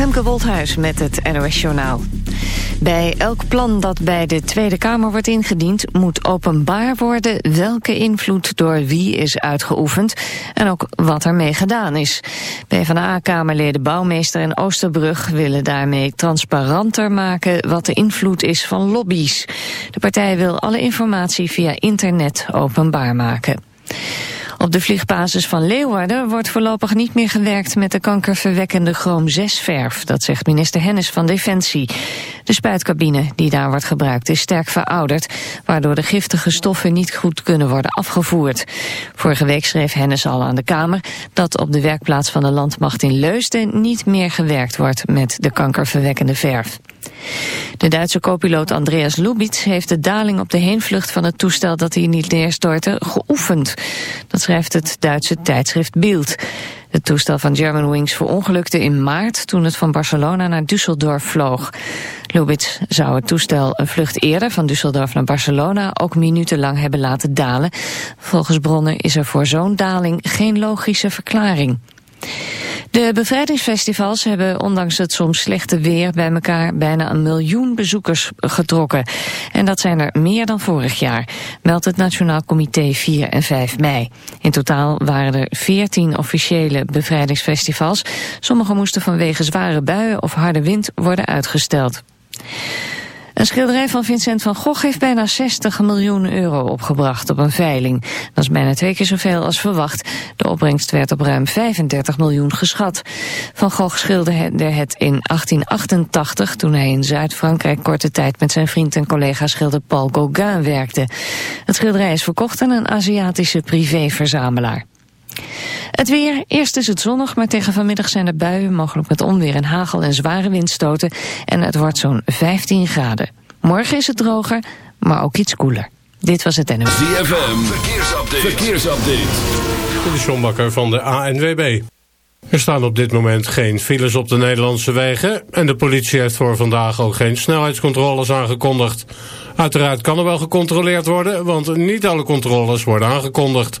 Femke Wolthuis met het NOS Journaal. Bij elk plan dat bij de Tweede Kamer wordt ingediend... moet openbaar worden welke invloed door wie is uitgeoefend... en ook wat ermee gedaan is. PvdA-kamerleden Bouwmeester en Oosterbrug willen daarmee transparanter maken... wat de invloed is van lobby's. De partij wil alle informatie via internet openbaar maken. Op de vliegbasis van Leeuwarden wordt voorlopig niet meer gewerkt met de kankerverwekkende chroom-6-verf. Dat zegt minister Hennis van Defensie. De spuitcabine die daar wordt gebruikt is sterk verouderd, waardoor de giftige stoffen niet goed kunnen worden afgevoerd. Vorige week schreef Hennis al aan de Kamer dat op de werkplaats van de landmacht in Leusden niet meer gewerkt wordt met de kankerverwekkende verf. De Duitse co-piloot Andreas Lubitz heeft de daling op de heenvlucht van het toestel dat hij niet neerstortte geoefend. Dat schrijft het Duitse tijdschrift Bild. Het toestel van Germanwings verongelukte in maart toen het van Barcelona naar Düsseldorf vloog. Lubitz zou het toestel een vlucht eerder van Düsseldorf naar Barcelona ook minutenlang hebben laten dalen. Volgens bronnen is er voor zo'n daling geen logische verklaring. De bevrijdingsfestivals hebben ondanks het soms slechte weer bij elkaar bijna een miljoen bezoekers getrokken. En dat zijn er meer dan vorig jaar, meldt het Nationaal Comité 4 en 5 mei. In totaal waren er 14 officiële bevrijdingsfestivals. Sommige moesten vanwege zware buien of harde wind worden uitgesteld. Een schilderij van Vincent van Gogh heeft bijna 60 miljoen euro opgebracht op een veiling. Dat is bijna twee keer zoveel als verwacht. De opbrengst werd op ruim 35 miljoen geschat. Van Gogh schilderde het in 1888 toen hij in Zuid-Frankrijk korte tijd met zijn vriend en collega schilder Paul Gauguin werkte. Het schilderij is verkocht aan een Aziatische privéverzamelaar. Het weer, eerst is het zonnig, maar tegen vanmiddag zijn er buien, mogelijk met onweer en hagel en zware windstoten. En het wordt zo'n 15 graden. Morgen is het droger, maar ook iets koeler. Dit was het NMV. ZFM, verkeersupdate. verkeersupdate. Dit is John Bakker van de ANWB. Er staan op dit moment geen files op de Nederlandse wegen... en de politie heeft voor vandaag ook geen snelheidscontroles aangekondigd. Uiteraard kan er wel gecontroleerd worden, want niet alle controles worden aangekondigd.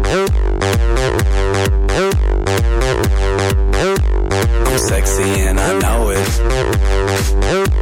Sexy and I know it.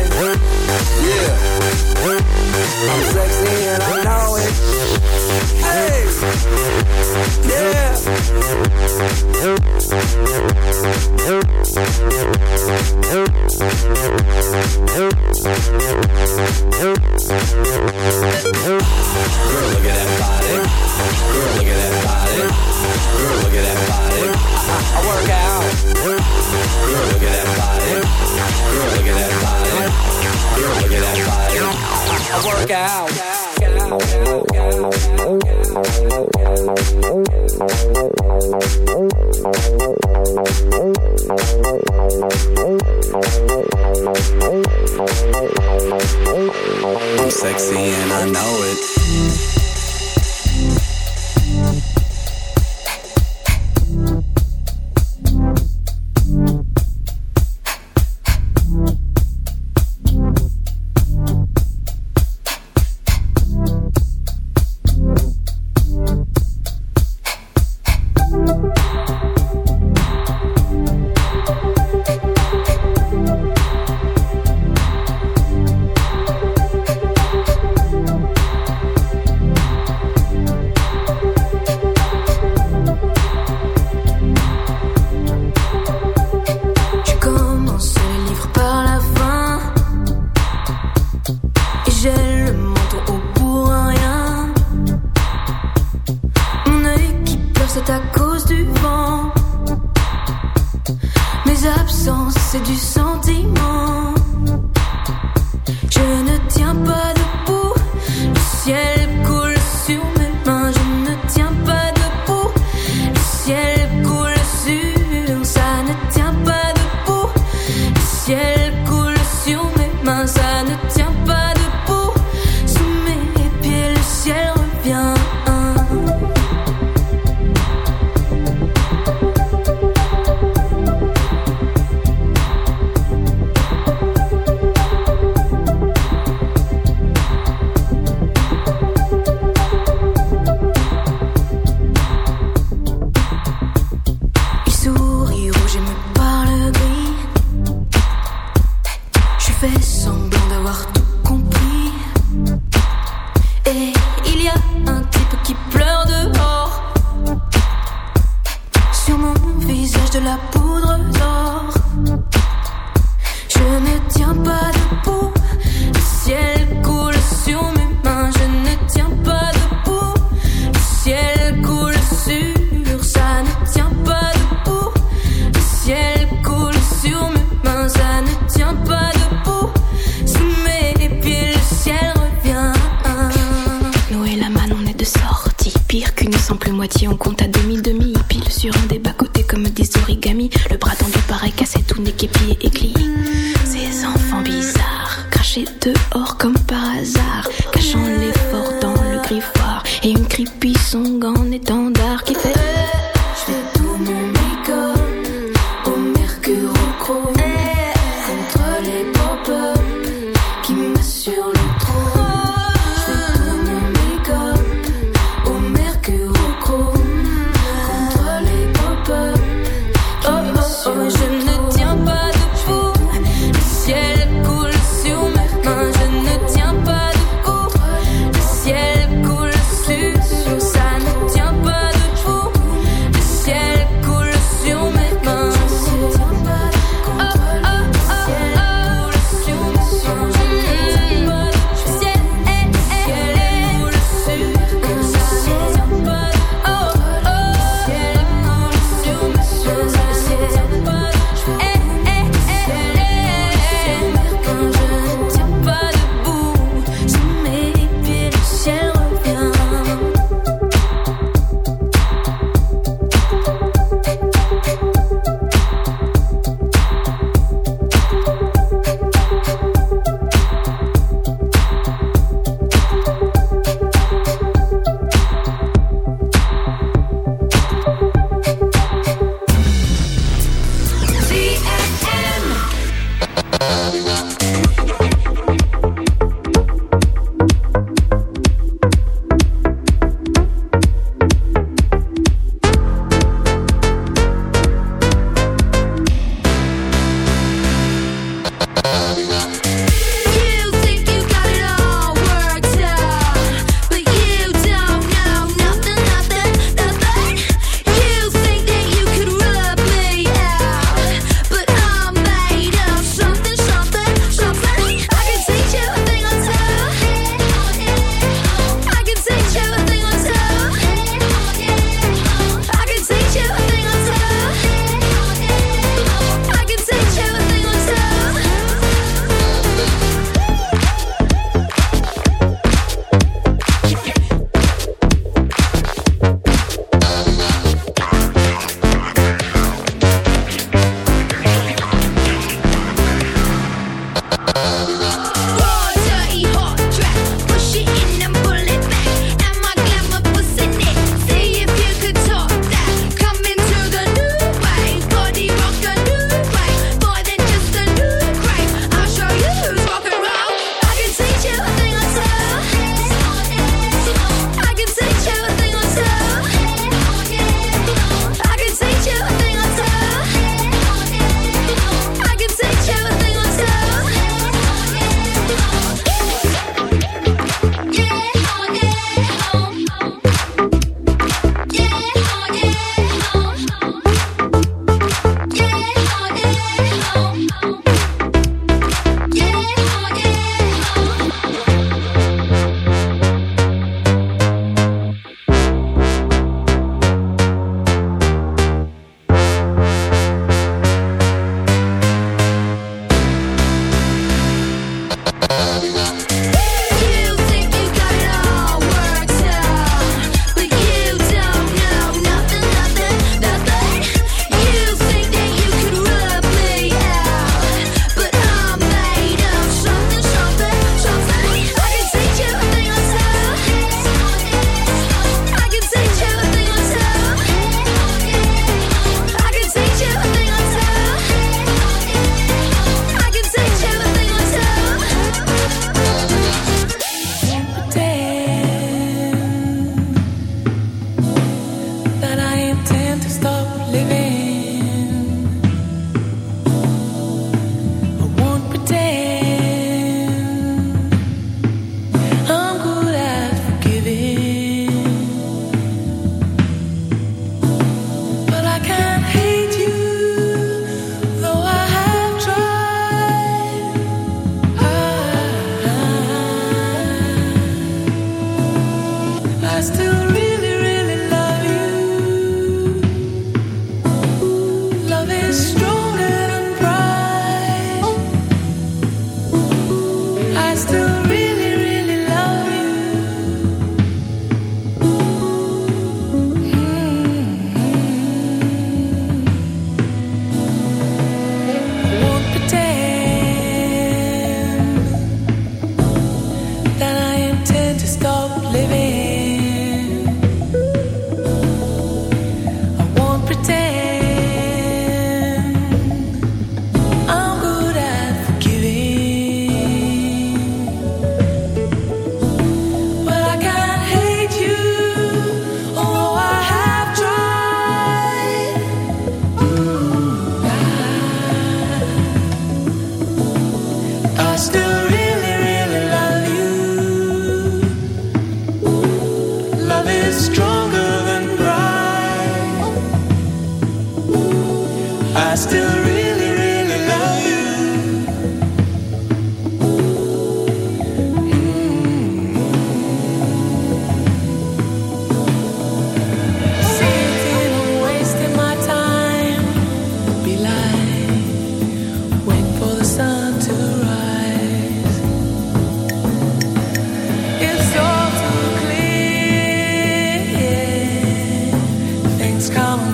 Música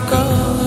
go.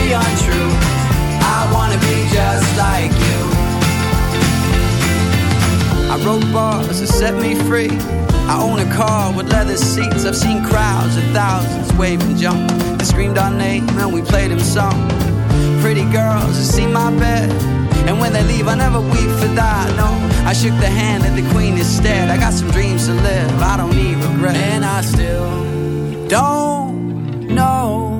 be untrue. I wanna be just like you. I wrote bars that set me free. I own a car with leather seats. I've seen crowds of thousands wave and jump. They screamed our name and we played them song. Pretty girls have see my bed. And when they leave, I never weep for that. No, I shook the hand of the queen instead. I got some dreams to live. I don't need regret. And I still don't know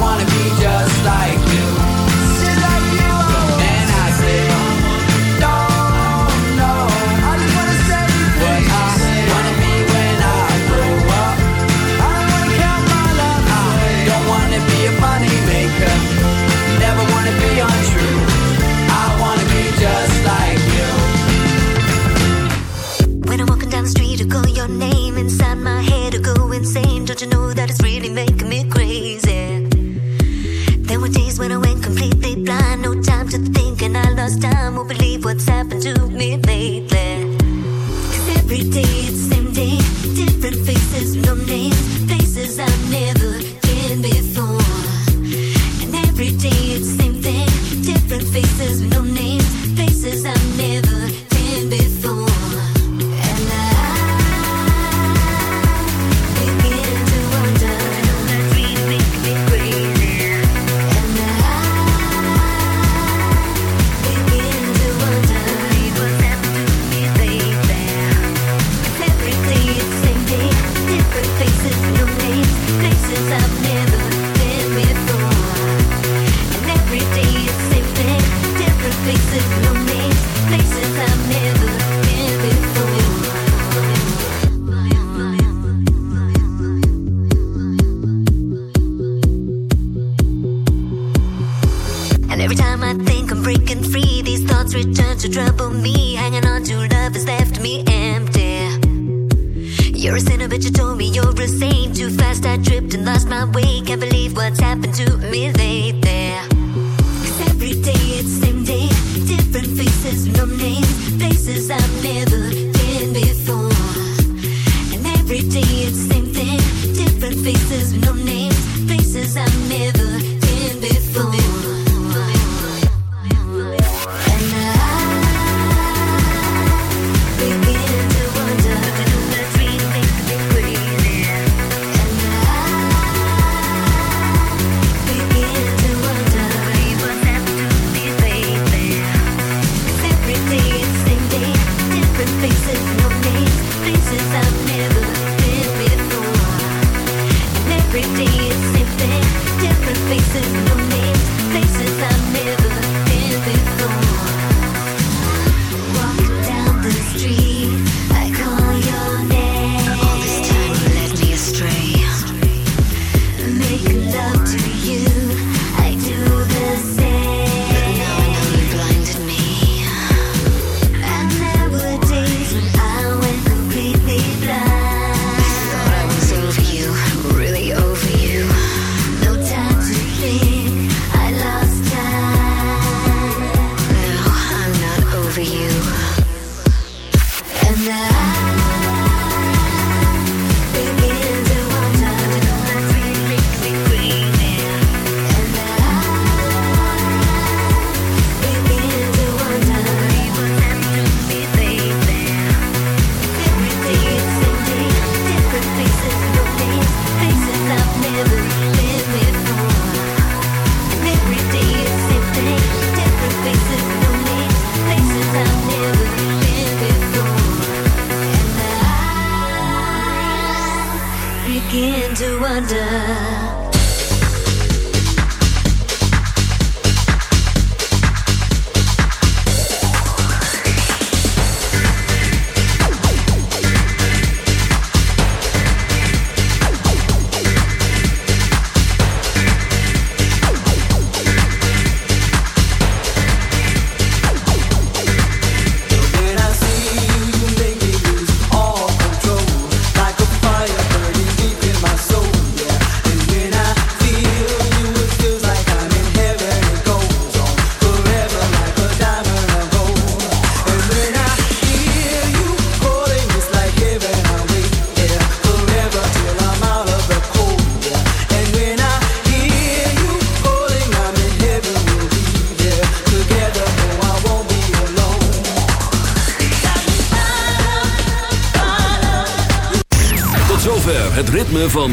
wanna be just like